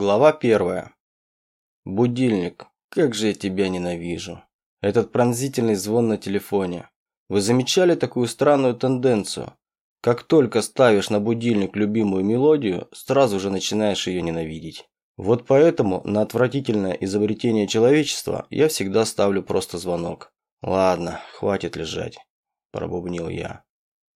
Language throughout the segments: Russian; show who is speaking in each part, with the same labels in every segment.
Speaker 1: Глава первая. Будильник. Как же я тебя ненавижу. Этот пронзительный звон на телефоне. Вы замечали такую странную тенденцию? Как только ставишь на будильник любимую мелодию, сразу же начинаешь ее ненавидеть. Вот поэтому на отвратительное изобретение человечества я всегда ставлю просто звонок. Ладно, хватит лежать, пробубнил я.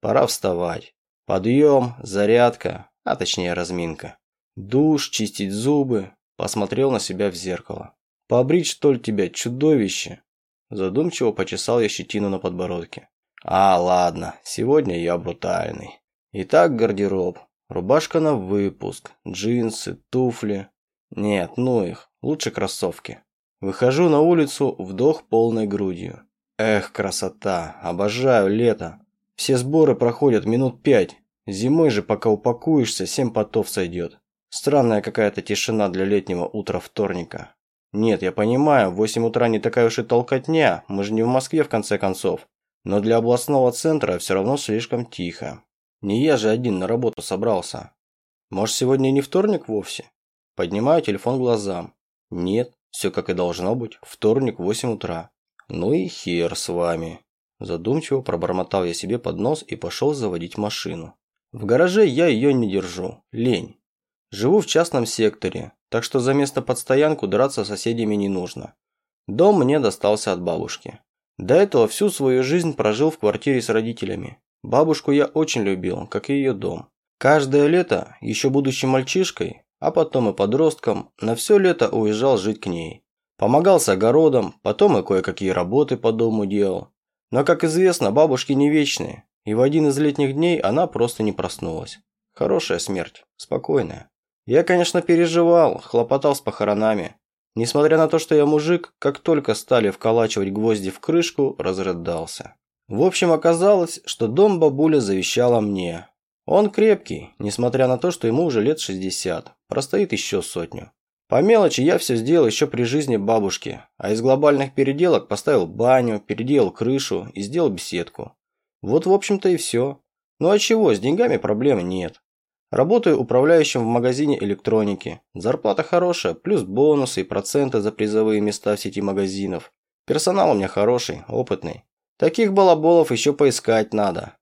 Speaker 1: Пора вставать. Подъем, зарядка, а точнее разминка. Душ, чистить зубы. Посмотрел на себя в зеркало. Побрить, что ли, тебя, чудовище? Задумчиво почесал я щетину на подбородке. А, ладно, сегодня я брутальный. Итак, гардероб. Рубашка на выпуск, джинсы, туфли. Нет, ну их, лучше кроссовки. Выхожу на улицу, вдох полной грудью. Эх, красота, обожаю лето. Все сборы проходят минут пять. Зимой же, пока упакуешься, семь потов сойдет. Странная какая-то тишина для летнего утра вторника. Нет, я понимаю, в 8 утра не такая уж и толкотня, мы же не в Москве в конце концов. Но для областного центра все равно слишком тихо. Не я же один на работу собрался. Может, сегодня не вторник вовсе? Поднимаю телефон глазам. Нет, все как и должно быть, вторник в 8 утра. Ну и хер с вами. Задумчиво пробормотал я себе под нос и пошел заводить машину. В гараже я ее не держу, лень. Живу в частном секторе, так что за место под стоянку драться с соседями не нужно. Дом мне достался от бабушки. До этого всю свою жизнь прожил в квартире с родителями. Бабушку я очень любил, как и ее дом. Каждое лето, еще будучи мальчишкой, а потом и подростком, на все лето уезжал жить к ней. Помогал с огородом, потом и кое-какие работы по дому делал. Но, как известно, бабушки не вечные, и в один из летних дней она просто не проснулась. Хорошая смерть, спокойная. Я, конечно, переживал, хлопотал с похоронами. Несмотря на то, что я мужик, как только стали вколачивать гвозди в крышку, разрыдался. В общем, оказалось, что дом бабуля завещала мне. Он крепкий, несмотря на то, что ему уже лет 60, простоит еще сотню. По мелочи я все сделал еще при жизни бабушки, а из глобальных переделок поставил баню, переделал крышу и сделал беседку. Вот, в общем-то, и все. Ну а чего, с деньгами проблем нет. Работаю управляющим в магазине электроники. Зарплата хорошая, плюс бонусы и проценты за призовые места в сети магазинов. Персонал у меня хороший, опытный. Таких балаболов еще поискать надо.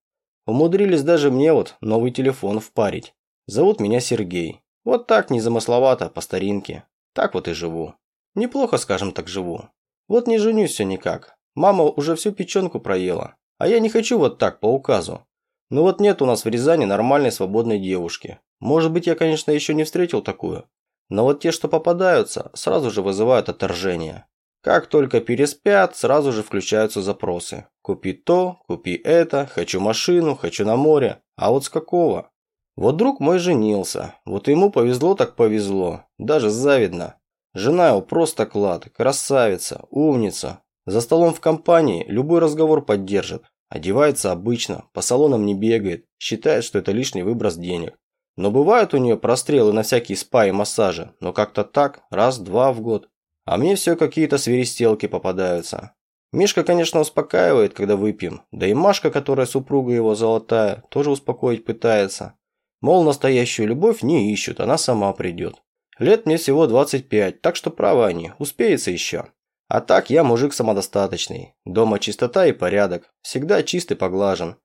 Speaker 1: Умудрились даже мне вот новый телефон впарить. Зовут меня Сергей. Вот так незамысловато, по старинке. Так вот и живу. Неплохо, скажем так, живу. Вот не женюсь все никак. Мама уже всю печенку проела. А я не хочу вот так, по указу. Ну вот нет у нас в Рязани нормальной свободной девушки. Может быть, я, конечно, еще не встретил такую. Но вот те, что попадаются, сразу же вызывают отторжение. Как только переспят, сразу же включаются запросы. Купи то, купи это, хочу машину, хочу на море. А вот с какого? Вот друг мой женился. Вот ему повезло так повезло. Даже завидно. Жена его просто клад, красавица, умница. За столом в компании любой разговор поддержит. Одевается обычно, по салонам не бегает, считает, что это лишний выброс денег. Но бывают у нее прострелы на всякие спа и массажи, но как-то так, раз-два в год. А мне все какие-то свиристелки попадаются. Мишка, конечно, успокаивает, когда выпьем, да и Машка, которая супруга его золотая, тоже успокоить пытается. Мол, настоящую любовь не ищут, она сама придет. Лет мне всего 25, так что правы они, успеется еще. А так я мужик самодостаточный. Дома чистота и порядок. Всегда чист и поглажен.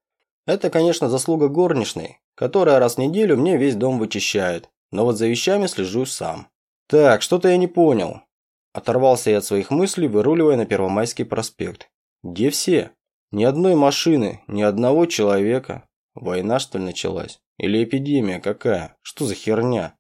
Speaker 1: Это, конечно, заслуга горничной, которая раз в неделю мне весь дом вычищает. Но вот за вещами слежу сам. Так, что-то я не понял. Оторвался я от своих мыслей, выруливая на Первомайский проспект. Где все? Ни одной машины, ни одного человека. Война, что ли, началась? Или эпидемия какая? Что за херня?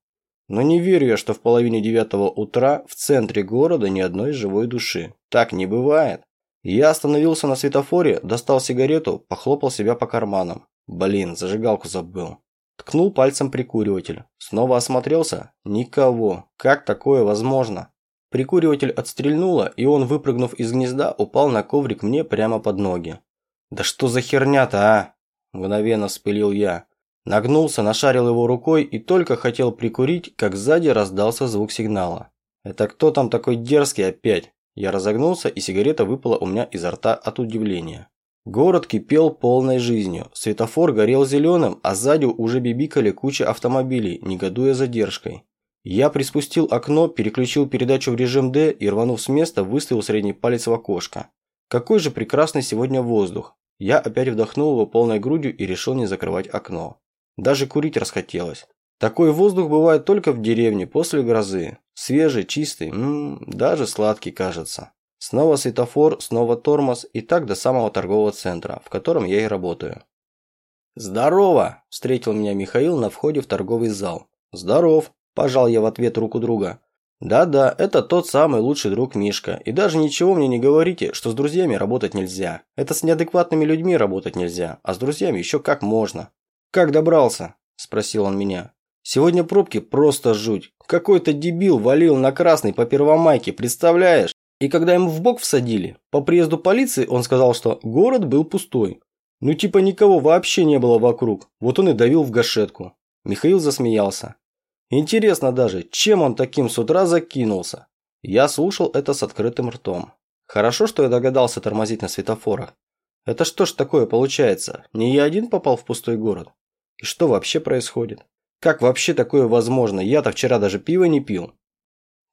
Speaker 1: Но не верю я, что в половине девятого утра в центре города ни одной живой души. Так не бывает. Я остановился на светофоре, достал сигарету, похлопал себя по карманам. Блин, зажигалку забыл. Ткнул пальцем прикуриватель. Снова осмотрелся. Никого. Как такое возможно? Прикуриватель отстрельнуло, и он, выпрыгнув из гнезда, упал на коврик мне прямо под ноги. «Да что за херня-то, а?» Мгновенно вспылил я. Нагнулся, нашарил его рукой и только хотел прикурить, как сзади раздался звук сигнала. «Это кто там такой дерзкий опять?» Я разогнулся, и сигарета выпала у меня изо рта от удивления. Город кипел полной жизнью. Светофор горел зеленым, а сзади уже бибикали куча автомобилей, негодуя задержкой. Я приспустил окно, переключил передачу в режим D и, рванув с места, выставил средний палец в окошко. Какой же прекрасный сегодня воздух. Я опять вдохнул его полной грудью и решил не закрывать окно. Даже курить расхотелось. Такой воздух бывает только в деревне после грозы. Свежий, чистый, м -м, даже сладкий кажется. Снова светофор, снова тормоз и так до самого торгового центра, в котором я и работаю. «Здорово!» – встретил меня Михаил на входе в торговый зал. «Здоров!» – пожал я в ответ руку друга. «Да-да, это тот самый лучший друг Мишка. И даже ничего мне не говорите, что с друзьями работать нельзя. Это с неадекватными людьми работать нельзя, а с друзьями еще как можно». «Как добрался?» – спросил он меня. «Сегодня пробки просто жуть. Какой-то дебил валил на красный по Первомайке, представляешь? И когда ему в бок всадили, по приезду полиции он сказал, что город был пустой. Ну типа никого вообще не было вокруг, вот он и давил в гашетку. Михаил засмеялся. Интересно даже, чем он таким с утра закинулся? Я слушал это с открытым ртом. Хорошо, что я догадался тормозить на светофорах. Это что ж такое получается? Не я один попал в пустой город? И что вообще происходит? Как вообще такое возможно? Я-то вчера даже пива не пил.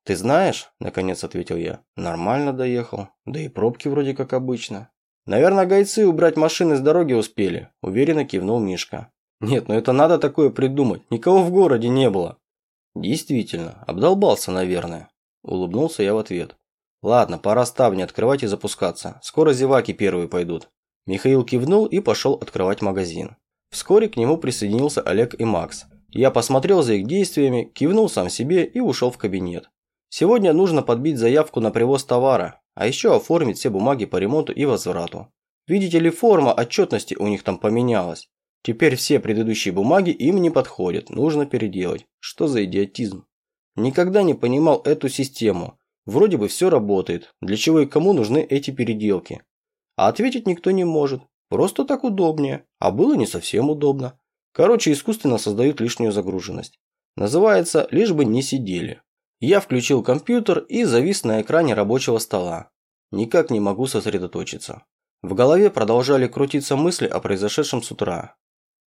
Speaker 1: «Ты знаешь?» – наконец ответил я. «Нормально доехал. Да и пробки вроде как обычно». «Наверное, гайцы убрать машины с дороги успели», – уверенно кивнул Мишка. «Нет, ну это надо такое придумать. Никого в городе не было». «Действительно, обдолбался, наверное», – улыбнулся я в ответ. «Ладно, пора ставни открывать и запускаться. Скоро зеваки первые пойдут». Михаил кивнул и пошел открывать магазин. Вскоре к нему присоединился Олег и Макс. Я посмотрел за их действиями, кивнул сам себе и ушел в кабинет. Сегодня нужно подбить заявку на привоз товара, а еще оформить все бумаги по ремонту и возврату. Видите ли, форма отчетности у них там поменялась. Теперь все предыдущие бумаги им не подходят, нужно переделать. Что за идиотизм? Никогда не понимал эту систему. Вроде бы все работает, для чего и кому нужны эти переделки? А ответить никто не может. Просто так удобнее, а было не совсем удобно. Короче, искусственно создают лишнюю загруженность. Называется «лишь бы не сидели». Я включил компьютер и завис на экране рабочего стола. Никак не могу сосредоточиться. В голове продолжали крутиться мысли о произошедшем с утра.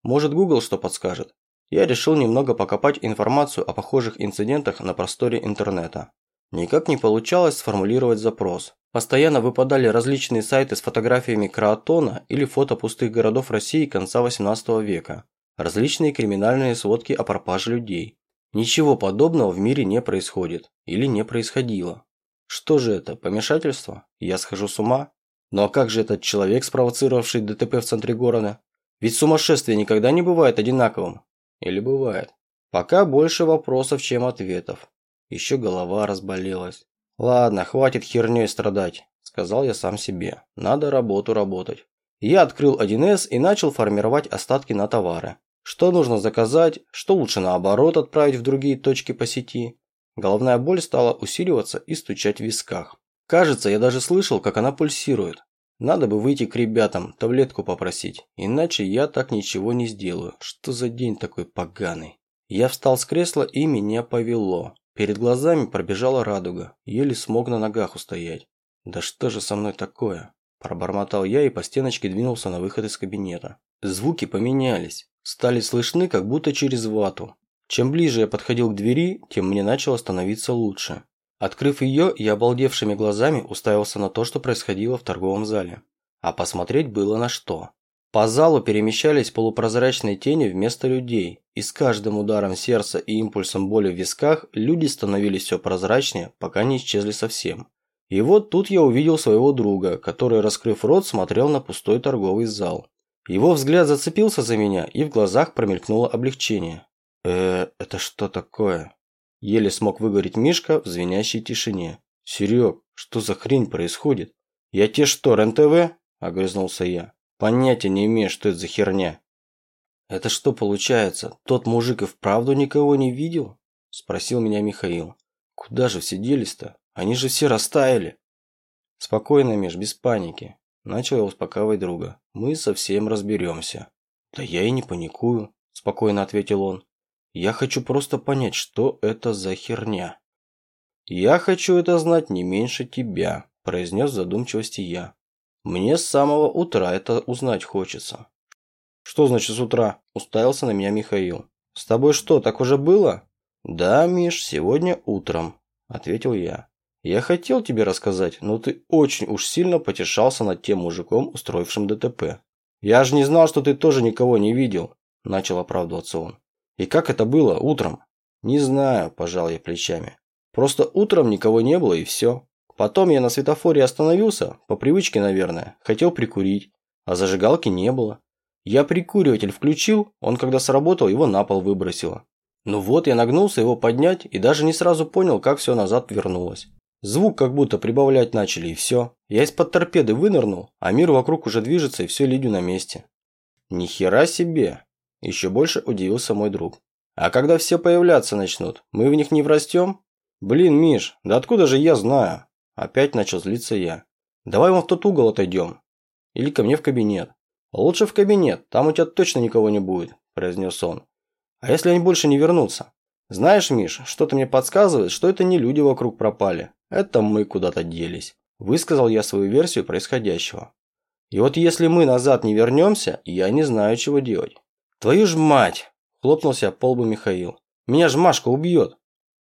Speaker 1: Может Google что подскажет? Я решил немного покопать информацию о похожих инцидентах на просторе интернета. Никак не получалось сформулировать запрос. Постоянно выпадали различные сайты с фотографиями Краотона или фото пустых городов России конца 18 века. Различные криминальные сводки о пропаже людей. Ничего подобного в мире не происходит. Или не происходило. Что же это, помешательство? Я схожу с ума? Ну а как же этот человек, спровоцировавший ДТП в центре города? Ведь сумасшествие никогда не бывает одинаковым. Или бывает? Пока больше вопросов, чем ответов. Еще голова разболелась. Ладно, хватит херней страдать, сказал я сам себе. Надо работу работать. Я открыл 1С и начал формировать остатки на товары. Что нужно заказать, что лучше наоборот отправить в другие точки по сети. Головная боль стала усиливаться и стучать в висках. Кажется, я даже слышал, как она пульсирует. Надо бы выйти к ребятам, таблетку попросить, иначе я так ничего не сделаю. Что за день такой поганый? Я встал с кресла и меня повело. Перед глазами пробежала радуга, еле смог на ногах устоять. Да что же со мной такое? Пробормотал я и по стеночке двинулся на выход из кабинета. Звуки поменялись стали слышны как будто через вату. Чем ближе я подходил к двери, тем мне начало становиться лучше. Открыв ее, я обалдевшими глазами уставился на то, что происходило в торговом зале. А посмотреть было на что. По залу перемещались полупрозрачные тени вместо людей, и с каждым ударом сердца и импульсом боли в висках люди становились все прозрачнее, пока не исчезли совсем. И вот тут я увидел своего друга, который, раскрыв рот, смотрел на пустой торговый зал. Его взгляд зацепился за меня, и в глазах промелькнуло облегчение. э это что такое?» Еле смог выговорить Мишка в звенящей тишине. «Серег, что за хрень происходит?» «Я те что, РЕН-ТВ?» – огрызнулся я. «Понятия не имею, что это за херня». «Это что получается, тот мужик и вправду никого не видел?» – спросил меня Михаил. «Куда же все делись-то? Они же все растаяли». «Спокойно, Миш, без паники. Начал я успокаивать друга. Мы совсем разберемся. Да я и не паникую, спокойно ответил он. Я хочу просто понять, что это за херня. Я хочу это знать не меньше тебя, произнес в задумчивости я. Мне с самого утра это узнать хочется. Что значит с утра? Уставился на меня Михаил. С тобой что, так уже было? «Да, Миш, сегодня утром», – ответил я. «Я хотел тебе рассказать, но ты очень уж сильно потешался над тем мужиком, устроившим ДТП. Я же не знал, что ты тоже никого не видел», – начал оправдываться он. «И как это было утром?» «Не знаю», – пожал я плечами. «Просто утром никого не было и все. Потом я на светофоре остановился, по привычке, наверное, хотел прикурить, а зажигалки не было. Я прикуриватель включил, он когда сработал, его на пол выбросило. Ну вот, я нагнулся его поднять и даже не сразу понял, как все назад вернулось. Звук как будто прибавлять начали, и все. Я из-под торпеды вынырнул, а мир вокруг уже движется, и все лидю на месте. Ни хера себе! Еще больше удивился мой друг. А когда все появляться начнут, мы в них не врастем? Блин, Миш, да откуда же я знаю? Опять начал злиться я. Давай вон в тот угол отойдем. Или ко мне в кабинет. Лучше в кабинет, там у тебя точно никого не будет, произнес он. А если они больше не вернутся? Знаешь, Миш, что-то мне подсказывает, что это не люди вокруг пропали. Это мы куда-то делись. Высказал я свою версию происходящего. И вот если мы назад не вернемся, я не знаю, чего делать. Твою ж мать! Хлопнулся по лбу Михаил. Меня ж Машка убьет.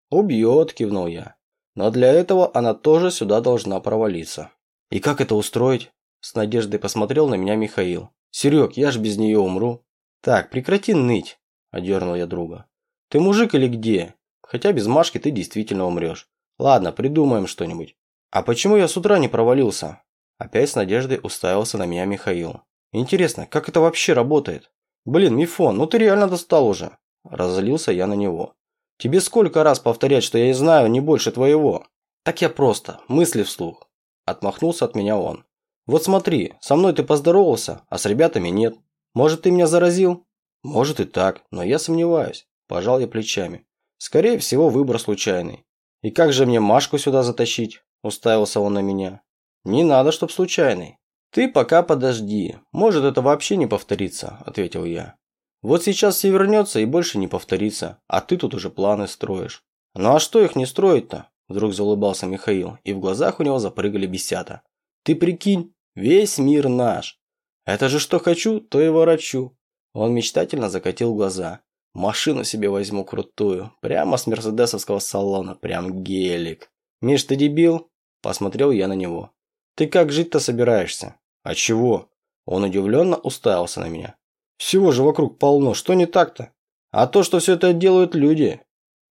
Speaker 1: Убьет, кивнул я. Но для этого она тоже сюда должна провалиться. И как это устроить? С надеждой посмотрел на меня Михаил. Серег, я ж без нее умру. Так, прекрати ныть одернул я друга. «Ты мужик или где? Хотя без Машки ты действительно умрешь. Ладно, придумаем что-нибудь. А почему я с утра не провалился?» Опять с надеждой уставился на меня Михаил. «Интересно, как это вообще работает?» «Блин, Мифон, ну ты реально достал уже!» Разозлился я на него. «Тебе сколько раз повторять, что я и знаю не больше твоего?» «Так я просто, мысли вслух». Отмахнулся от меня он. «Вот смотри, со мной ты поздоровался, а с ребятами нет. Может, ты меня заразил?» Может и так, но я сомневаюсь. Пожал я плечами. Скорее всего, выбор случайный. И как же мне Машку сюда затащить? Уставился он на меня. Не надо, чтоб случайный. Ты пока подожди. Может, это вообще не повторится, ответил я. Вот сейчас все вернется и больше не повторится, а ты тут уже планы строишь. Ну а что их не строить-то? Вдруг заулыбался Михаил, и в глазах у него запрыгали бесята. Ты прикинь, весь мир наш. Это же что хочу, то и ворочу. Он мечтательно закатил глаза. Машину себе возьму крутую. Прямо с мерседесовского салона. Прям гелик. Миш, ты дебил? Посмотрел я на него. Ты как жить-то собираешься? А чего? Он удивленно уставился на меня. Всего же вокруг полно. Что не так-то? А то, что все это делают люди.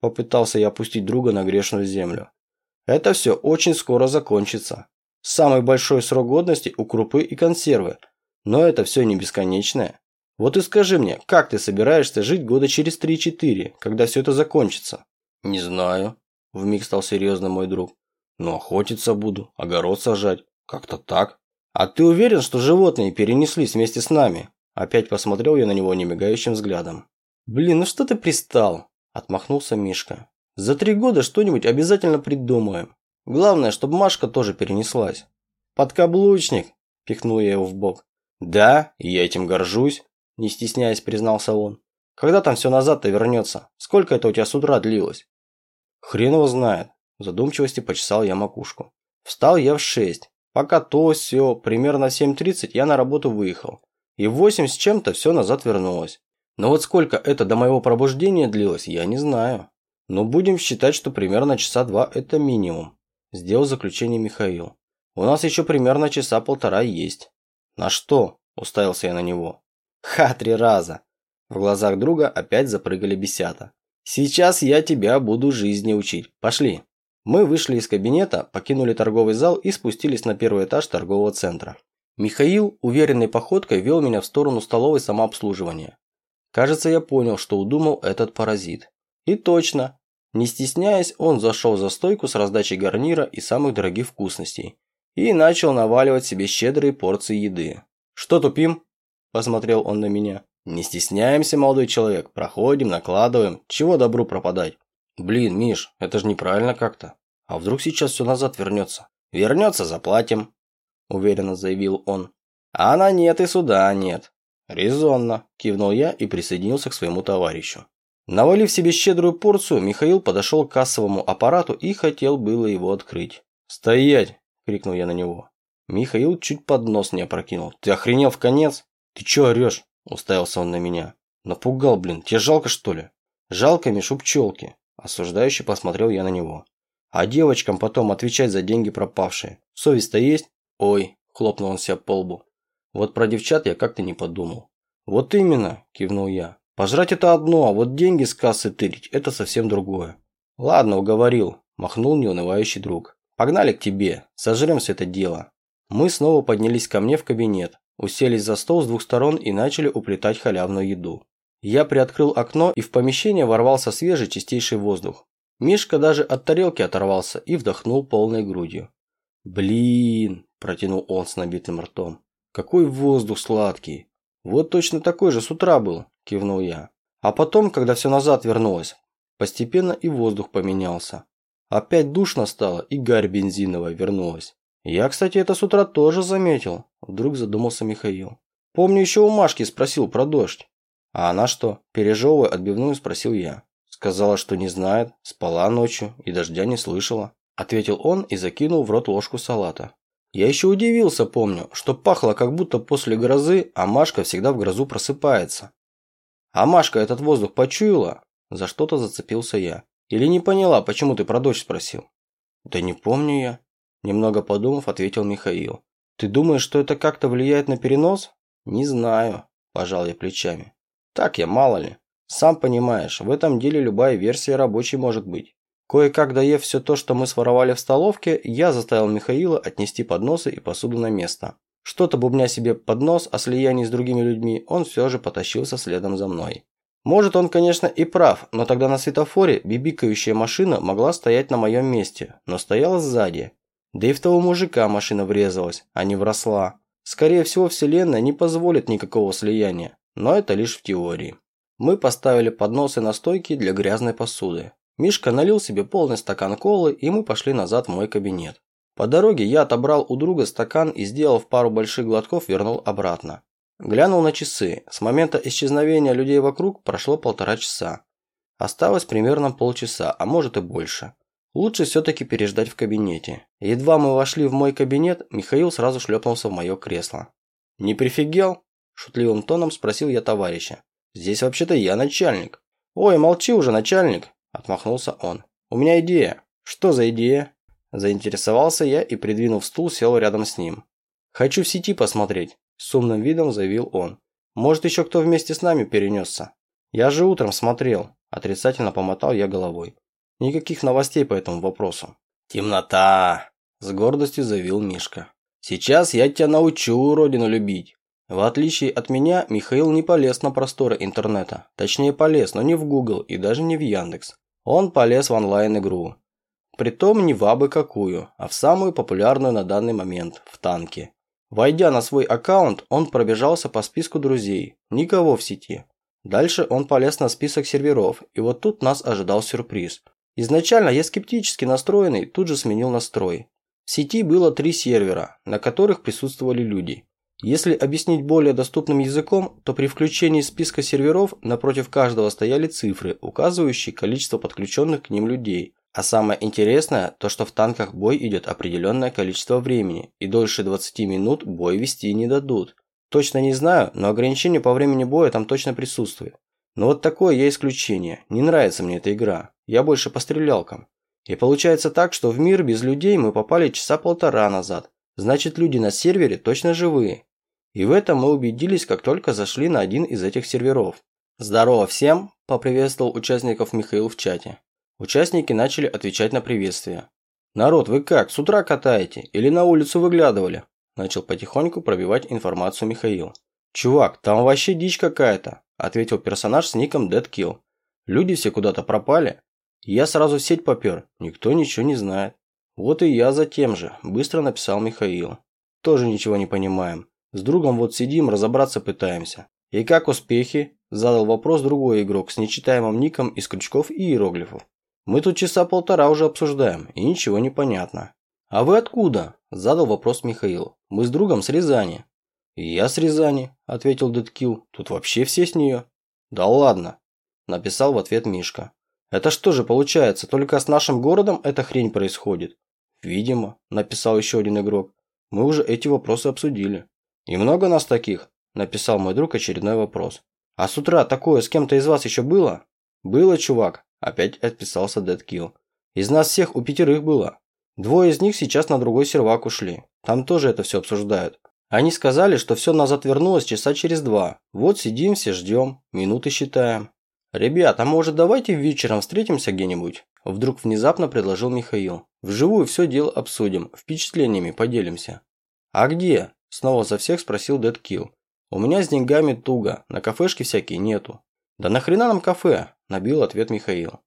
Speaker 1: Попытался я опустить друга на грешную землю. Это все очень скоро закончится. Самый большой срок годности у крупы и консервы. Но это все не бесконечное. Вот и скажи мне, как ты собираешься жить года через 3-4, когда все это закончится? Не знаю. Вмиг стал серьезно мой друг. Ну, охотиться буду, огород сажать. Как-то так. А ты уверен, что животные перенеслись вместе с нами? Опять посмотрел я на него немигающим взглядом. Блин, ну что ты пристал? Отмахнулся Мишка. За три года что-нибудь обязательно придумаем. Главное, чтобы Машка тоже перенеслась. Подкаблучник, пихнул я его в бок. Да, и я этим горжусь. Не стесняясь, признался он. Когда там все назад-то вернется? Сколько это у тебя с утра длилось? Хрен его знает. В задумчивости почесал я макушку. Встал я в шесть. Пока то все, примерно в 7.30 я на работу выехал. И в 8 с чем-то все назад вернулось. Но вот сколько это до моего пробуждения длилось, я не знаю. Но будем считать, что примерно часа два это минимум. Сделал заключение Михаил. У нас еще примерно часа полтора есть. На что? Уставился я на него. Ха, три раза. В глазах друга опять запрыгали бесята. Сейчас я тебя буду жизни учить. Пошли. Мы вышли из кабинета, покинули торговый зал и спустились на первый этаж торгового центра. Михаил уверенной походкой вел меня в сторону столовой самообслуживания. Кажется, я понял, что удумал этот паразит. И точно. Не стесняясь, он зашел за стойку с раздачей гарнира и самых дорогих вкусностей. И начал наваливать себе щедрые порции еды. «Что тупим?» Посмотрел он на меня. Не стесняемся, молодой человек. Проходим, накладываем. Чего добру пропадать? Блин, Миш, это же неправильно как-то. А вдруг сейчас все назад вернется? Вернется, заплатим. Уверенно заявил он. А на нет и суда нет. Резонно, кивнул я и присоединился к своему товарищу. Навалив себе щедрую порцию, Михаил подошел к кассовому аппарату и хотел было его открыть. «Стоять!» – крикнул я на него. Михаил чуть под нос не опрокинул. «Ты охренел в конец?» «Ты чё орёшь?» – уставился он на меня. «Напугал, блин. Тебе жалко, что ли?» «Жалко, Мишу, пчелки», – Осуждающе посмотрел я на него. А девочкам потом отвечать за деньги пропавшие. Совесть-то есть? Ой, хлопнул он себя по лбу. Вот про девчат я как-то не подумал. Вот именно, кивнул я. Пожрать это одно, а вот деньги с кассы тырить – это совсем другое. Ладно, уговорил, махнул неунывающий друг. Погнали к тебе, сожрем все это дело. Мы снова поднялись ко мне в кабинет, уселись за стол с двух сторон и начали уплетать халявную еду. Я приоткрыл окно, и в помещение ворвался свежий чистейший воздух. Мишка даже от тарелки оторвался и вдохнул полной грудью. «Блин!» – протянул он с набитым ртом. «Какой воздух сладкий!» «Вот точно такой же с утра был!» – кивнул я. А потом, когда все назад вернулось, постепенно и воздух поменялся. Опять душно стало, и гарь бензиновая вернулась. Я, кстати, это с утра тоже заметил, вдруг задумался Михаил. Помню, еще у Машки спросил про дождь. А она что, пережевывая отбивную, спросил я. Сказала, что не знает, спала ночью и дождя не слышала. Ответил он и закинул в рот ложку салата. Я еще удивился, помню, что пахло как будто после грозы, а Машка всегда в грозу просыпается. А Машка этот воздух почуяла? За что-то зацепился я. Или не поняла, почему ты про дочь спросил? Да не помню я. Немного подумав, ответил Михаил. Ты думаешь, что это как-то влияет на перенос? Не знаю, пожал я плечами. Так я, мало ли. Сам понимаешь, в этом деле любая версия рабочей может быть. Кое-как доев все то, что мы своровали в столовке, я заставил Михаила отнести подносы и посуду на место. Что-то бубня себе под нос о слиянии с другими людьми, он все же потащился следом за мной. Может, он, конечно, и прав, но тогда на светофоре бибикающая машина могла стоять на моем месте, но стояла сзади. Да и в того мужика машина врезалась, а не вросла. Скорее всего, Вселенная не позволит никакого слияния, но это лишь в теории. Мы поставили подносы на стойки для грязной посуды. Мишка налил себе полный стакан колы, и мы пошли назад в мой кабинет. По дороге я отобрал у друга стакан и, сделав пару больших глотков, вернул обратно. Глянул на часы. С момента исчезновения людей вокруг прошло полтора часа. Осталось примерно полчаса, а может и больше. Лучше все-таки переждать в кабинете. Едва мы вошли в мой кабинет, Михаил сразу шлепнулся в мое кресло. «Не прифигел?» – шутливым тоном спросил я товарища. «Здесь вообще-то я начальник». «Ой, молчи уже, начальник!» – отмахнулся он. «У меня идея». «Что за идея?» Заинтересовался я и, придвинув стул, сел рядом с ним. «Хочу в сети посмотреть», – с умным видом заявил он. «Может, еще кто вместе с нами перенесся?» «Я же утром смотрел», – отрицательно помотал я головой. Никаких новостей по этому вопросу. «Темнота!» – с гордостью заявил Мишка. «Сейчас я тебя научу родину любить». В отличие от меня, Михаил не полез на просторы интернета. Точнее полез, но не в Google и даже не в Яндекс. Он полез в онлайн-игру. Притом не в абы какую, а в самую популярную на данный момент – в танки. Войдя на свой аккаунт, он пробежался по списку друзей. Никого в сети. Дальше он полез на список серверов, и вот тут нас ожидал сюрприз – Изначально я скептически настроенный тут же сменил настрой. В сети было три сервера, на которых присутствовали люди. Если объяснить более доступным языком, то при включении списка серверов напротив каждого стояли цифры, указывающие количество подключенных к ним людей. А самое интересное, то что в танках бой идет определенное количество времени, и дольше 20 минут бой вести не дадут. Точно не знаю, но ограничение по времени боя там точно присутствует. Но вот такое я исключение. Не нравится мне эта игра. Я больше по стрелялкам. И получается так, что в мир без людей мы попали часа полтора назад. Значит, люди на сервере точно живые. И в этом мы убедились, как только зашли на один из этих серверов. «Здорово всем!» – поприветствовал участников Михаил в чате. Участники начали отвечать на приветствие. «Народ, вы как, с утра катаете? Или на улицу выглядывали?» Начал потихоньку пробивать информацию Михаил. «Чувак, там вообще дичь какая-то», – ответил персонаж с ником DeadKill. «Люди все куда-то пропали, я сразу в сеть попер, никто ничего не знает. Вот и я за тем же, быстро написал Михаил. Тоже ничего не понимаем. С другом вот сидим, разобраться пытаемся. И как успехи? Задал вопрос другой игрок с нечитаемым ником из крючков и иероглифов. Мы тут часа полтора уже обсуждаем, и ничего не понятно. А вы откуда? Задал вопрос Михаил. Мы с другом с Рязани. я с Рязани, ответил Дэдкил. Тут вообще все с нее. Да ладно, написал в ответ Мишка. Это что же получается, только с нашим городом эта хрень происходит? Видимо, написал еще один игрок. Мы уже эти вопросы обсудили. И много нас таких? Написал мой друг очередной вопрос. А с утра такое с кем-то из вас еще было? Было, чувак. Опять отписался Дэдкилл. Из нас всех у пятерых было. Двое из них сейчас на другой сервак ушли. Там тоже это все обсуждают. Они сказали, что все назад вернулось часа через два. Вот сидим все ждем, минуты считаем. Ребят, а может давайте вечером встретимся где-нибудь? Вдруг внезапно предложил Михаил. Вживую все дело обсудим, впечатлениями поделимся. А где? Снова за всех спросил Дэдкилл. У меня с деньгами туго, на кафешке всякие нету. Да нахрена нам кафе? Набил ответ Михаил.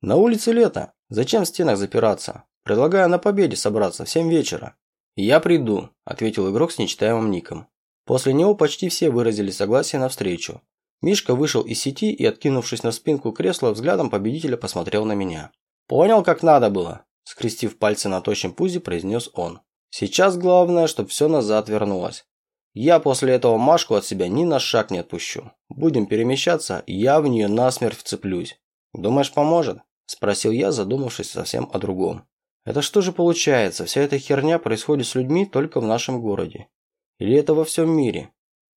Speaker 1: На улице лето, зачем в стенах запираться? Предлагаю на победе собраться в 7 вечера. Я приду, ответил игрок с нечитаемым ником. После него почти все выразили согласие на встречу. Мишка вышел из сети и, откинувшись на спинку кресла, взглядом победителя посмотрел на меня. «Понял, как надо было?» Скрестив пальцы на тощем пузе, произнес он. «Сейчас главное, чтобы все назад вернулось. Я после этого Машку от себя ни на шаг не отпущу. Будем перемещаться, я в нее насмерть вцеплюсь. Думаешь, поможет?» Спросил я, задумавшись совсем о другом. «Это что же получается, вся эта херня происходит с людьми только в нашем городе? Или это во всем мире?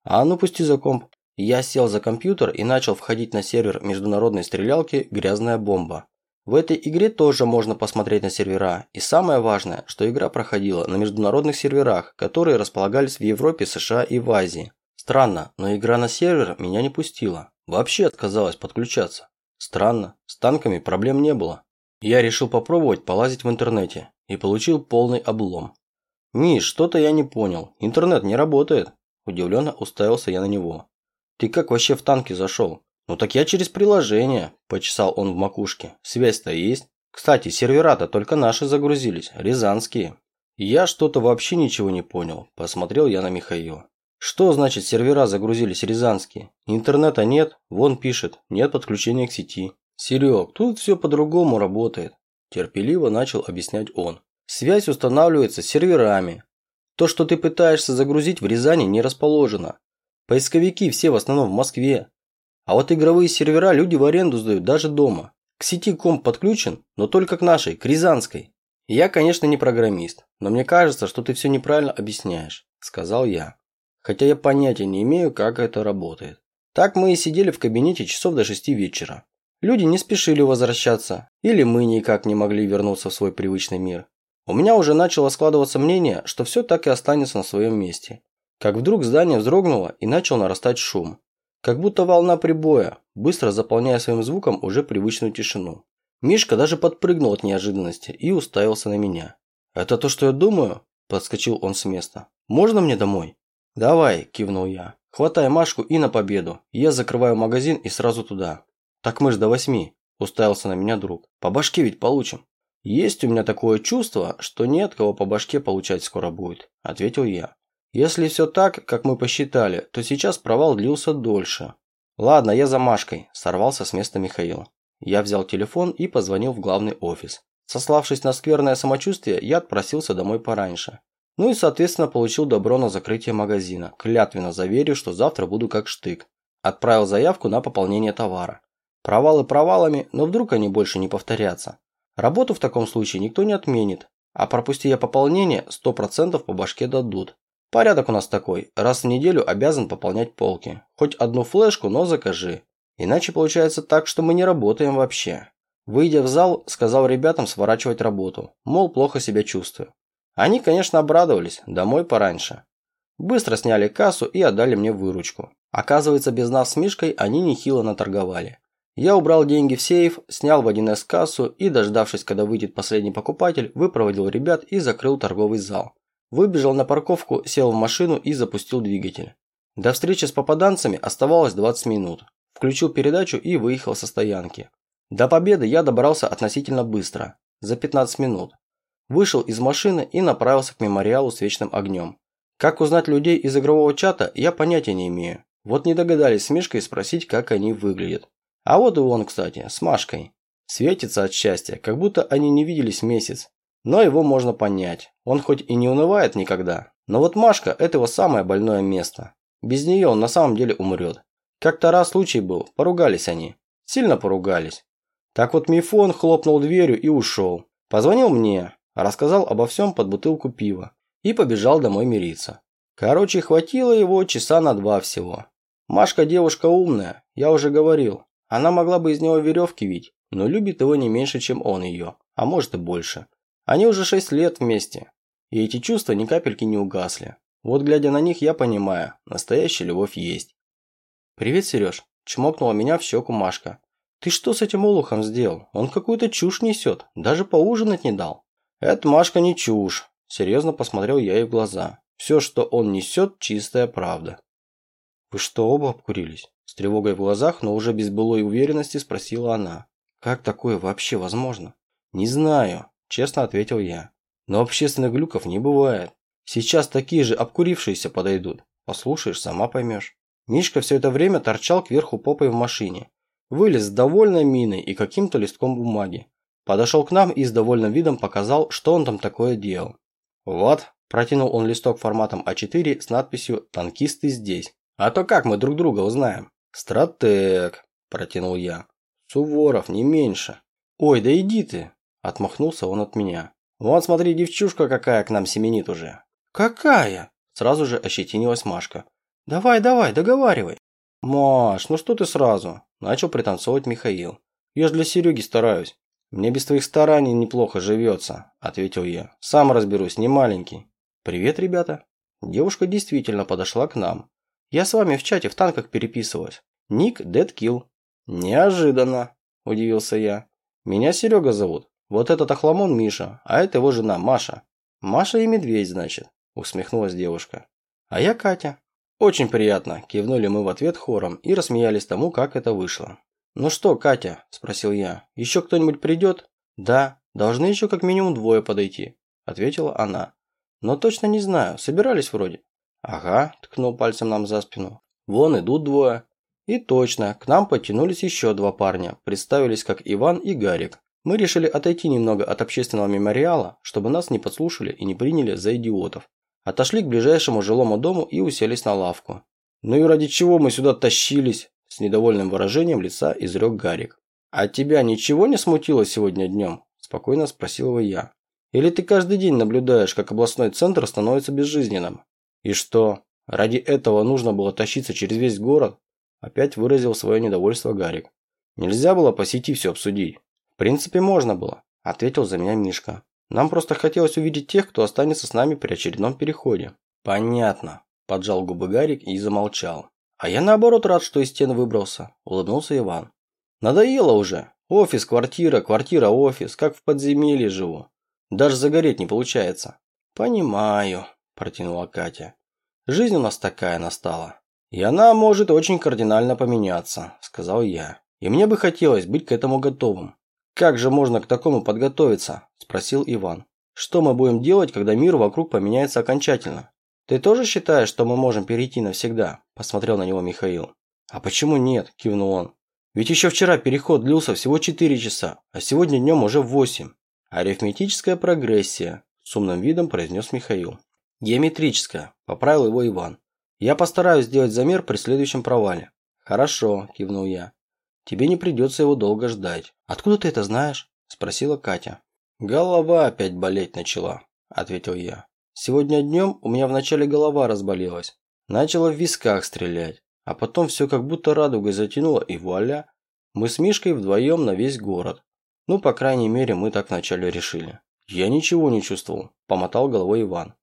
Speaker 1: А ну пусти за комп». Я сел за компьютер и начал входить на сервер международной стрелялки «Грязная бомба». В этой игре тоже можно посмотреть на сервера, и самое важное, что игра проходила на международных серверах, которые располагались в Европе, США и в Азии. Странно, но игра на сервер меня не пустила. Вообще отказалась подключаться. Странно, с танками проблем не было. Я решил попробовать полазить в интернете и получил полный облом. «Миш, что-то я не понял. Интернет не работает». Удивленно уставился я на него. «Ты как вообще в танки зашел? «Ну так я через приложение», – почесал он в макушке. «Связь-то есть. Кстати, сервера-то только наши загрузились, рязанские». Я что-то вообще ничего не понял, посмотрел я на Михаила. Что значит сервера загрузились рязанские? Интернета нет, вон пишет, нет подключения к сети. Серег, тут все по-другому работает. Терпеливо начал объяснять он. Связь устанавливается серверами. То, что ты пытаешься загрузить в Рязани, не расположено. Поисковики все в основном в Москве. А вот игровые сервера люди в аренду сдают даже дома. К сети комп подключен, но только к нашей, к Рязанской. Я, конечно, не программист, но мне кажется, что ты все неправильно объясняешь, сказал я. Хотя я понятия не имею, как это работает. Так мы и сидели в кабинете часов до шести вечера. Люди не спешили возвращаться, или мы никак не могли вернуться в свой привычный мир. У меня уже начало складываться мнение, что все так и останется на своем месте. Как вдруг здание вздрогнуло и начал нарастать шум. Как будто волна прибоя, быстро заполняя своим звуком уже привычную тишину. Мишка даже подпрыгнул от неожиданности и уставился на меня. «Это то, что я думаю?» – подскочил он с места. «Можно мне домой?» «Давай», – кивнул я. «Хватай Машку и на победу. Я закрываю магазин и сразу туда». «Так мы ж до восьми», – уставился на меня друг. «По башке ведь получим». «Есть у меня такое чувство, что нет кого по башке получать скоро будет», – ответил я. Если все так, как мы посчитали, то сейчас провал длился дольше. Ладно, я за Машкой, сорвался с места Михаил. Я взял телефон и позвонил в главный офис. Сославшись на скверное самочувствие, я отпросился домой пораньше. Ну и, соответственно, получил добро на закрытие магазина, клятвенно заверив, что завтра буду как штык. Отправил заявку на пополнение товара. Провалы провалами, но вдруг они больше не повторятся. Работу в таком случае никто не отменит, а пропусти я пополнение, 100% по башке дадут. Порядок у нас такой. Раз в неделю обязан пополнять полки. Хоть одну флешку, но закажи. Иначе получается так, что мы не работаем вообще. Выйдя в зал, сказал ребятам сворачивать работу. Мол, плохо себя чувствую. Они, конечно, обрадовались. Домой пораньше. Быстро сняли кассу и отдали мне выручку. Оказывается, без нас с Мишкой они нехило наторговали. Я убрал деньги в сейф, снял в 1С кассу и, дождавшись, когда выйдет последний покупатель, выпроводил ребят и закрыл торговый зал. Выбежал на парковку, сел в машину и запустил двигатель. До встречи с попаданцами оставалось 20 минут. Включил передачу и выехал со стоянки. До победы я добрался относительно быстро, за 15 минут. Вышел из машины и направился к мемориалу с вечным огнем. Как узнать людей из игрового чата, я понятия не имею. Вот не догадались с Мишкой спросить, как они выглядят. А вот и он, кстати, с Машкой. Светится от счастья, как будто они не виделись месяц. Но его можно понять. Он хоть и не унывает никогда, но вот Машка – это его самое больное место. Без нее он на самом деле умрет. Как-то раз случай был, поругались они. Сильно поругались. Так вот Мифон хлопнул дверью и ушел. Позвонил мне, рассказал обо всем под бутылку пива. И побежал домой мириться. Короче, хватило его часа на два всего. Машка девушка умная, я уже говорил. Она могла бы из него веревки вить, но любит его не меньше, чем он ее, а может и больше. Они уже шесть лет вместе, и эти чувства ни капельки не угасли. Вот глядя на них, я понимаю, настоящая любовь есть. «Привет, Сереж», – чмокнула меня в щеку Машка. «Ты что с этим олухом сделал? Он какую-то чушь несет, даже поужинать не дал». «Это Машка не чушь», – серьезно посмотрел я ей в глаза. «Все, что он несет, чистая правда». «Вы что, оба обкурились?» С тревогой в глазах, но уже без былой уверенности спросила она. «Как такое вообще возможно?» «Не знаю», – честно ответил я. «Но общественных глюков не бывает. Сейчас такие же обкурившиеся подойдут. Послушаешь, сама поймешь». Мишка все это время торчал кверху попой в машине. Вылез с довольной миной и каким-то листком бумаги. Подошел к нам и с довольным видом показал, что он там такое делал. «Вот», – протянул он листок форматом А4 с надписью «Танкисты здесь». «А то как мы друг друга узнаем?» «Стратег», – протянул я. «Суворов, не меньше». «Ой, да иди ты!» – отмахнулся он от меня. «Вот смотри, девчушка какая к нам семенит уже». «Какая?» – сразу же ощетинилась Машка. «Давай, давай, договаривай». «Маш, ну что ты сразу?» – начал пританцовывать Михаил. «Я ж для Сереги стараюсь». «Мне без твоих стараний неплохо живется», – ответил я. «Сам разберусь, не маленький». «Привет, ребята». Девушка действительно подошла к нам. Я с вами в чате в танках переписывалась. Ник Дэдкилл. Неожиданно, удивился я. Меня Серега зовут. Вот этот охламон Миша, а это его жена Маша. Маша и медведь, значит, усмехнулась девушка. А я Катя. Очень приятно, кивнули мы в ответ хором и рассмеялись тому, как это вышло. Ну что, Катя, спросил я, еще кто-нибудь придет? Да, должны еще как минимум двое подойти, ответила она. Но точно не знаю, собирались вроде. «Ага», – ткнул пальцем нам за спину. «Вон идут двое». И точно, к нам подтянулись еще два парня, представились как Иван и Гарик. Мы решили отойти немного от общественного мемориала, чтобы нас не подслушали и не приняли за идиотов. Отошли к ближайшему жилому дому и уселись на лавку. «Ну и ради чего мы сюда тащились?» С недовольным выражением лица изрек Гарик. «А тебя ничего не смутило сегодня днем?» Спокойно спросил его я. «Или ты каждый день наблюдаешь, как областной центр становится безжизненным?» «И что, ради этого нужно было тащиться через весь город?» Опять выразил свое недовольство Гарик. «Нельзя было по сети все обсудить?» «В принципе, можно было», – ответил за меня Мишка. «Нам просто хотелось увидеть тех, кто останется с нами при очередном переходе». «Понятно», – поджал губы Гарик и замолчал. «А я наоборот рад, что из стен выбрался», – улыбнулся Иван. «Надоело уже. Офис, квартира, квартира, офис, как в подземелье живу. Даже загореть не получается». «Понимаю», – протянула Катя. «Жизнь у нас такая настала. И она может очень кардинально поменяться», – сказал я. «И мне бы хотелось быть к этому готовым». «Как же можно к такому подготовиться?» – спросил Иван. «Что мы будем делать, когда мир вокруг поменяется окончательно?» «Ты тоже считаешь, что мы можем перейти навсегда?» – посмотрел на него Михаил. «А почему нет?» – кивнул он. «Ведь еще вчера переход длился всего 4 часа, а сегодня днем уже 8. Арифметическая прогрессия», – с умным видом произнес Михаил. «Геометрическая», – поправил его Иван. «Я постараюсь сделать замер при следующем провале». «Хорошо», – кивнул я. «Тебе не придется его долго ждать». «Откуда ты это знаешь?» – спросила Катя. «Голова опять болеть начала», – ответил я. «Сегодня днем у меня вначале голова разболелась. Начала в висках стрелять, а потом все как будто радугой затянуло, и вуаля, мы с Мишкой вдвоем на весь город. Ну, по крайней мере, мы так вначале решили». «Я ничего не чувствовал», – помотал головой Иван.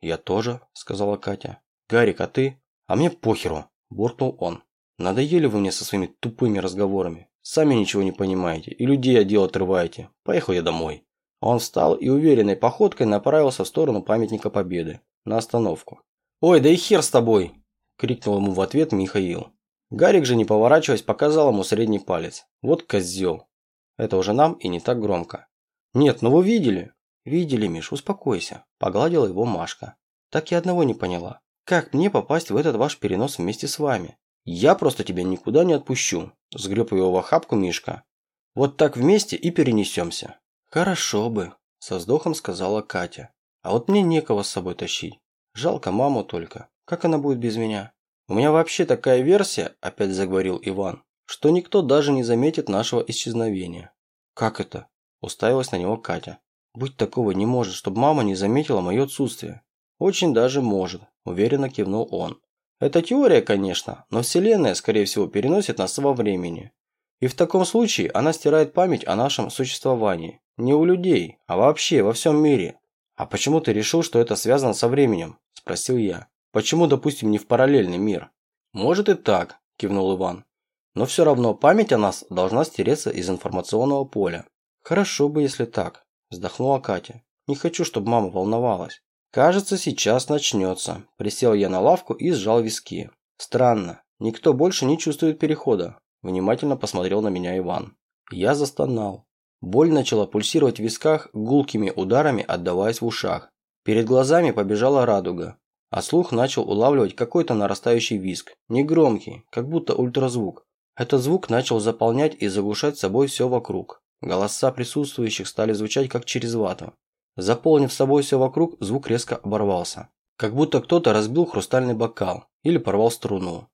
Speaker 1: «Я тоже», – сказала Катя. «Гарик, а ты?» «А мне похеру», – буркнул он. «Надоели вы мне со своими тупыми разговорами. Сами ничего не понимаете и людей от дел отрываете. Поехал я домой». Он встал и уверенной походкой направился в сторону памятника Победы, на остановку. «Ой, да и хер с тобой!» – крикнул ему в ответ Михаил. Гарик же, не поворачиваясь, показал ему средний палец. «Вот козел!» Это уже нам и не так громко. «Нет, ну вы видели?» «Видели, Миш, успокойся», – погладила его Машка. «Так я одного не поняла. Как мне попасть в этот ваш перенос вместе с вами? Я просто тебя никуда не отпущу», – сгреб его в охапку Мишка. «Вот так вместе и перенесемся». «Хорошо бы», – со вздохом сказала Катя. «А вот мне некого с собой тащить. Жалко маму только. Как она будет без меня?» «У меня вообще такая версия», – опять заговорил Иван, – «что никто даже не заметит нашего исчезновения». «Как это?» – уставилась на него Катя. Быть такого не может, чтобы мама не заметила мое отсутствие. Очень даже может, уверенно кивнул он. Это теория, конечно, но Вселенная, скорее всего, переносит нас во времени. И в таком случае она стирает память о нашем существовании. Не у людей, а вообще во всем мире. А почему ты решил, что это связано со временем? Спросил я. Почему, допустим, не в параллельный мир? Может и так, кивнул Иван. Но все равно память о нас должна стереться из информационного поля. Хорошо бы, если так, вздохнула Катя. Не хочу, чтобы мама волновалась. Кажется, сейчас начнется. Присел я на лавку и сжал виски. Странно, никто больше не чувствует перехода. Внимательно посмотрел на меня Иван. Я застонал. Боль начала пульсировать в висках, гулкими ударами отдаваясь в ушах. Перед глазами побежала радуга, а слух начал улавливать какой-то нарастающий визг, негромкий, как будто ультразвук. Этот звук начал заполнять и заглушать собой все вокруг. Голоса присутствующих стали звучать как через вату. Заполнив собой все вокруг, звук резко оборвался. Как будто кто-то разбил хрустальный бокал или порвал струну.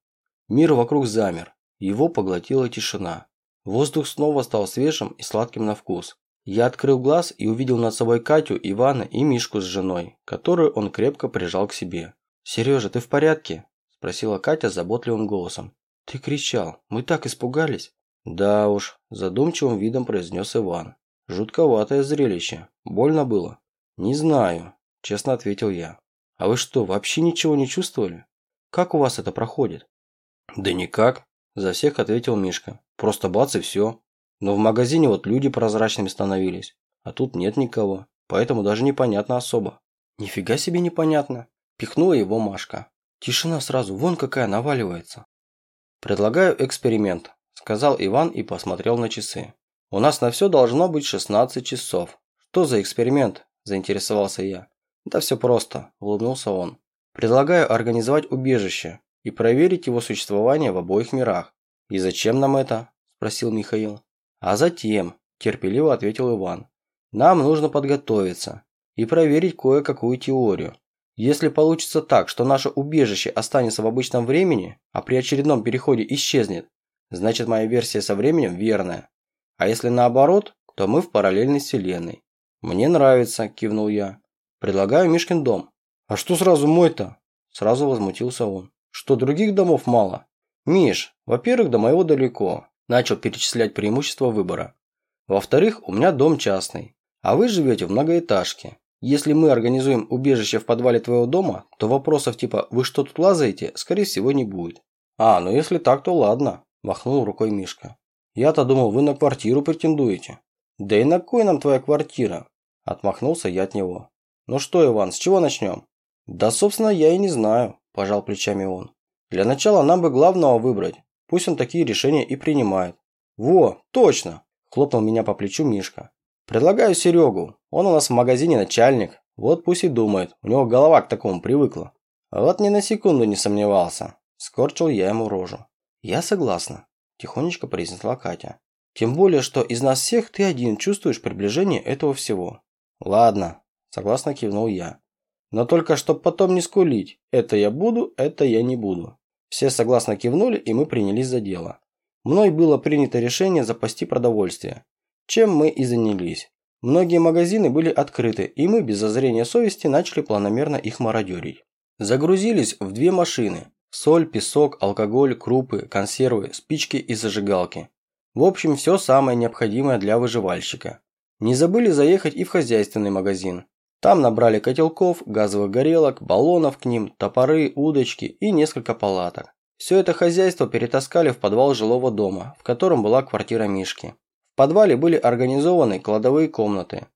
Speaker 1: Мир вокруг замер. Его поглотила тишина. Воздух снова стал свежим и сладким на вкус. Я открыл глаз и увидел над собой Катю, Ивана и Мишку с женой, которую он крепко прижал к себе. «Сережа, ты в порядке?» – спросила Катя заботливым голосом. «Ты кричал. Мы так испугались». «Да уж», – задумчивым видом произнес Иван. «Жутковатое зрелище. Больно было?» «Не знаю», – честно ответил я. «А вы что, вообще ничего не чувствовали? Как у вас это проходит?» «Да никак», – за всех ответил Мишка. «Просто бац и все. Но в магазине вот люди прозрачными становились, а тут нет никого, поэтому даже непонятно особо». «Нифига себе непонятно», – пихнула его Машка. «Тишина сразу, вон какая наваливается». «Предлагаю эксперимент», – сказал Иван и посмотрел на часы. «У нас на все должно быть 16 часов. Что за эксперимент?» – заинтересовался я. «Да все просто», – улыбнулся он. «Предлагаю организовать убежище и проверить его существование в обоих мирах». «И зачем нам это?» – спросил Михаил. «А затем», – терпеливо ответил Иван. «Нам нужно подготовиться и проверить кое-какую теорию. Если получится так, что наше убежище останется в обычном времени, а при очередном переходе исчезнет, значит моя версия со временем верная. А если наоборот, то мы в параллельной вселенной. Мне нравится, кивнул я. Предлагаю Мишкин дом. А что сразу мой-то? Сразу возмутился он. Что, других домов мало? Миш, во-первых, до моего далеко. Начал перечислять преимущества выбора. Во-вторых, у меня дом частный. А вы живете в многоэтажке. Если мы организуем убежище в подвале твоего дома, то вопросов типа «Вы что тут лазаете?» скорее всего не будет. А, ну если так, то ладно, махнул рукой Мишка. Я-то думал, вы на квартиру претендуете. Да и на кой нам твоя квартира? Отмахнулся я от него. Ну что, Иван, с чего начнем? Да, собственно, я и не знаю, пожал плечами он. Для начала нам бы главного выбрать. Пусть он такие решения и принимает. Во, точно, хлопнул меня по плечу Мишка. Предлагаю Серегу. Он у нас в магазине начальник. Вот пусть и думает. У него голова к такому привыкла. Вот ни на секунду не сомневался. Скорчил я ему рожу. Я согласна, тихонечко произнесла Катя. Тем более, что из нас всех ты один чувствуешь приближение этого всего. Ладно, согласно кивнул я. Но только чтоб потом не скулить. Это я буду, это я не буду. Все согласно кивнули, и мы принялись за дело. Мной было принято решение запасти продовольствие чем мы и занялись. Многие магазины были открыты, и мы без зазрения совести начали планомерно их мародерить. Загрузились в две машины. Соль, песок, алкоголь, крупы, консервы, спички и зажигалки. В общем, все самое необходимое для выживальщика. Не забыли заехать и в хозяйственный магазин. Там набрали котелков, газовых горелок, баллонов к ним, топоры, удочки и несколько палаток. Все это хозяйство перетаскали в подвал жилого дома, в котором была квартира Мишки. В подвале были организованы кладовые комнаты,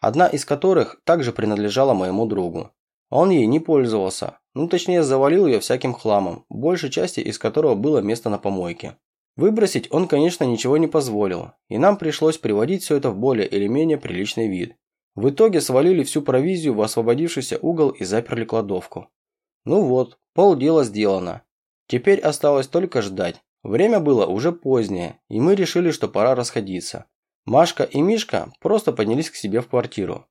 Speaker 1: одна из которых также принадлежала моему другу. Он ей не пользовался, ну точнее завалил ее всяким хламом, большей части из которого было место на помойке. Выбросить он, конечно, ничего не позволил, и нам пришлось приводить все это в более или менее приличный вид. В итоге свалили всю провизию в освободившийся угол и заперли кладовку. Ну вот, полдела сделано. Теперь осталось только ждать, Время было уже позднее, и мы решили, что пора расходиться. Машка и Мишка просто поднялись к себе в квартиру.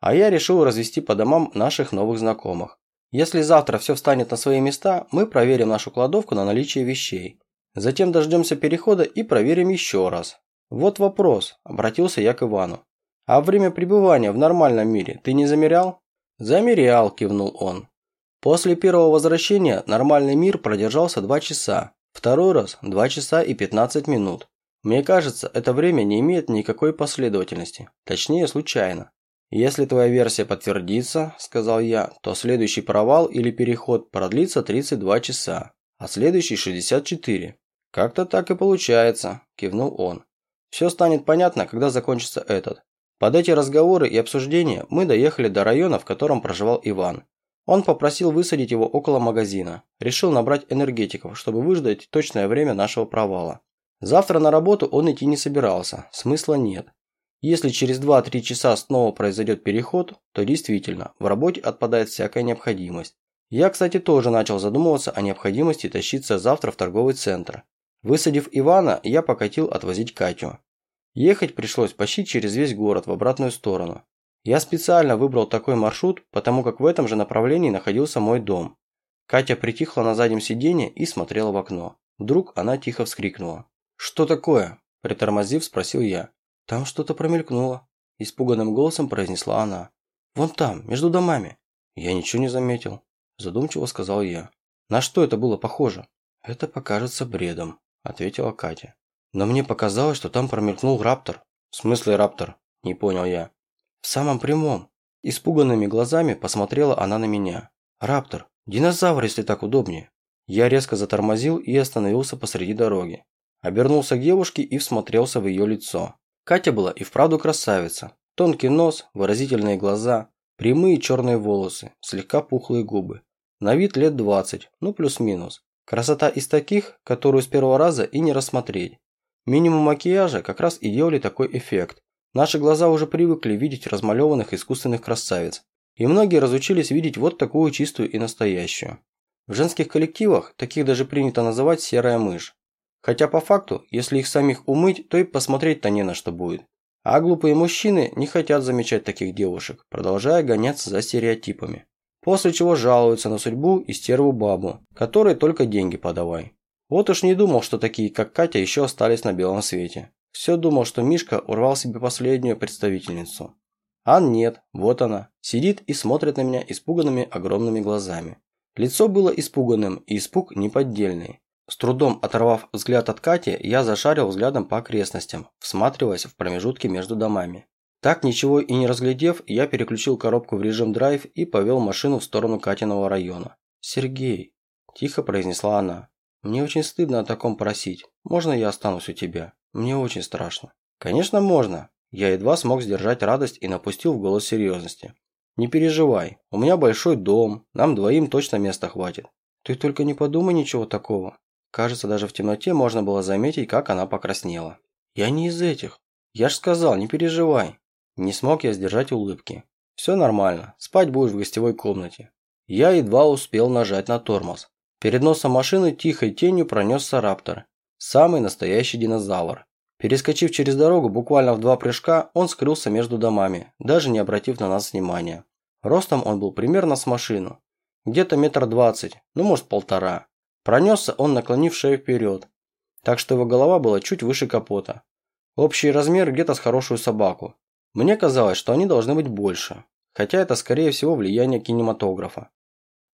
Speaker 1: А я решил развести по домам наших новых знакомых. Если завтра все встанет на свои места, мы проверим нашу кладовку на наличие вещей. Затем дождемся перехода и проверим еще раз. Вот вопрос, обратился я к Ивану. А время пребывания в нормальном мире ты не замерял? Замерял, кивнул он. После первого возвращения нормальный мир продержался два часа, Второй раз 2 часа и 15 минут. Мне кажется, это время не имеет никакой последовательности, точнее случайно. «Если твоя версия подтвердится, – сказал я, – то следующий провал или переход продлится 32 часа, а следующий 64. «Как-то так и получается», – кивнул он. «Все станет понятно, когда закончится этот. Под эти разговоры и обсуждения мы доехали до района, в котором проживал Иван. Он попросил высадить его около магазина. Решил набрать энергетиков, чтобы выждать точное время нашего провала. Завтра на работу он идти не собирался, смысла нет. Если через 2-3 часа снова произойдет переход, то действительно, в работе отпадает всякая необходимость. Я, кстати, тоже начал задумываться о необходимости тащиться завтра в торговый центр. Высадив Ивана, я покатил отвозить Катю. Ехать пришлось почти через весь город в обратную сторону. Я специально выбрал такой маршрут, потому как в этом же направлении находился мой дом. Катя притихла на заднем сиденье и смотрела в окно. Вдруг она тихо вскрикнула. «Что такое?» – притормозив, спросил я. «Там что-то промелькнуло», – испуганным голосом произнесла она. «Вон там, между домами». «Я ничего не заметил», – задумчиво сказал я. «На что это было похоже?» «Это покажется бредом», – ответила Катя. «Но мне показалось, что там промелькнул раптор». «В смысле раптор?» – не понял я. «В самом прямом». Испуганными глазами посмотрела она на меня. «Раптор. Динозавр, если так удобнее». Я резко затормозил и остановился посреди дороги. Обернулся к девушке и всмотрелся в ее лицо. Катя была и вправду красавица. Тонкий нос, выразительные глаза, прямые черные волосы, слегка пухлые губы. На вид лет 20, ну плюс-минус. Красота из таких, которую с первого раза и не рассмотреть. Минимум макияжа как раз и делали такой эффект. Наши глаза уже привыкли видеть размалеванных искусственных красавиц. И многие разучились видеть вот такую чистую и настоящую. В женских коллективах таких даже принято называть серая мышь. Хотя по факту, если их самих умыть, то и посмотреть-то не на что будет. А глупые мужчины не хотят замечать таких девушек, продолжая гоняться за стереотипами. После чего жалуются на судьбу и стерву бабу, которой только деньги подавай. Вот уж не думал, что такие, как Катя, еще остались на белом свете. Все думал, что Мишка урвал себе последнюю представительницу. А нет, вот она, сидит и смотрит на меня испуганными огромными глазами. Лицо было испуганным, и испуг неподдельный. С трудом оторвав взгляд от Кати, я зашарил взглядом по окрестностям, всматриваясь в промежутки между домами. Так ничего и не разглядев, я переключил коробку в режим драйв и повел машину в сторону Катиного района. «Сергей», – тихо произнесла она, – «мне очень стыдно о таком просить. Можно я останусь у тебя? Мне очень страшно». «Конечно можно». Я едва смог сдержать радость и напустил в голос серьезности. «Не переживай, у меня большой дом, нам двоим точно места хватит». «Ты только не подумай ничего такого. Кажется, даже в темноте можно было заметить, как она покраснела. «Я не из этих. Я ж сказал, не переживай». Не смог я сдержать улыбки. «Все нормально. Спать будешь в гостевой комнате». Я едва успел нажать на тормоз. Перед носом машины тихой тенью пронесся раптор. Самый настоящий динозавр. Перескочив через дорогу буквально в два прыжка, он скрылся между домами, даже не обратив на нас внимания. Ростом он был примерно с машину. Где-то метр двадцать, ну может полтора. Пронесся он, наклонив шею вперед, так что его голова была чуть выше капота. Общий размер где-то с хорошую собаку. Мне казалось, что они должны быть больше, хотя это скорее всего влияние кинематографа.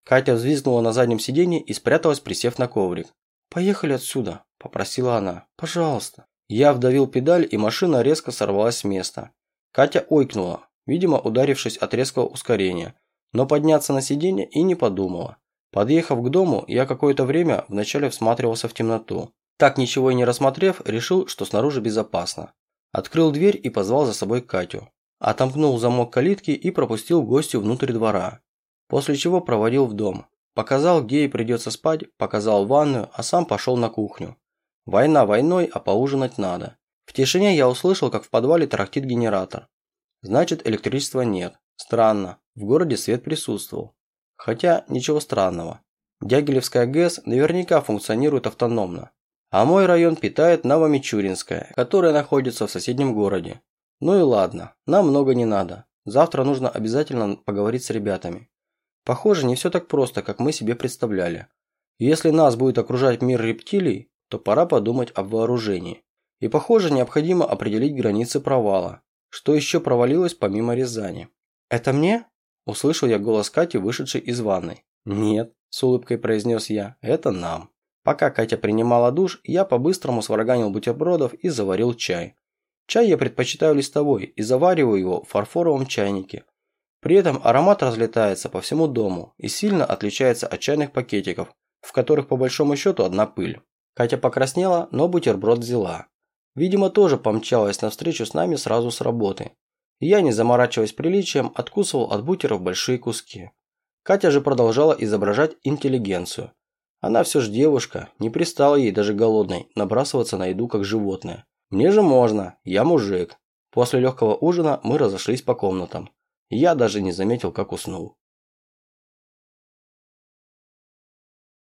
Speaker 1: Катя взвизгнула на заднем сиденье и спряталась, присев на коврик. «Поехали отсюда», – попросила она. «Пожалуйста». Я вдавил педаль, и машина резко сорвалась с места. Катя ойкнула, видимо, ударившись от резкого ускорения, но подняться на сиденье и не подумала. Подъехав к дому, я какое-то время вначале всматривался в темноту. Так ничего и не рассмотрев, решил, что снаружи безопасно. Открыл дверь и позвал за собой Катю. Отомкнул замок калитки и пропустил гостю внутрь двора. После чего проводил в дом. Показал, где ей придется спать, показал ванную, а сам пошел на кухню. Война войной, а поужинать надо. В тишине я услышал, как в подвале тарахтит генератор. Значит, электричества нет. Странно. В городе свет присутствовал. Хотя ничего странного. Дягилевская ГЭС наверняка функционирует автономно. А мой район питает Новомичуринская, которая находится в соседнем городе. Ну и ладно, нам много не надо. Завтра нужно обязательно поговорить с ребятами. Похоже, не все так просто, как мы себе представляли. Если нас будет окружать мир рептилий, то пора подумать об вооружении. И похоже, необходимо определить границы провала. Что еще провалилось помимо Рязани? «Это мне?» Услышал я голос Кати, вышедшей из ванной. «Нет», – с улыбкой произнес я, – «это нам». Пока Катя принимала душ, я по-быстрому сварганил бутербродов и заварил чай. Чай я предпочитаю листовой и завариваю его в фарфоровом чайнике. При этом аромат разлетается по всему дому и сильно отличается от чайных пакетиков, в которых по большому счету одна пыль. Катя покраснела, но бутерброд взяла. Видимо, тоже помчалась навстречу с нами сразу с работы. Я, не заморачиваясь приличием, откусывал от бутеров большие куски. Катя же продолжала изображать интеллигенцию. Она все же девушка, не пристала ей даже голодной набрасываться на еду как животное. Мне же можно, я мужик. После легкого ужина мы разошлись по комнатам. Я даже не заметил, как уснул.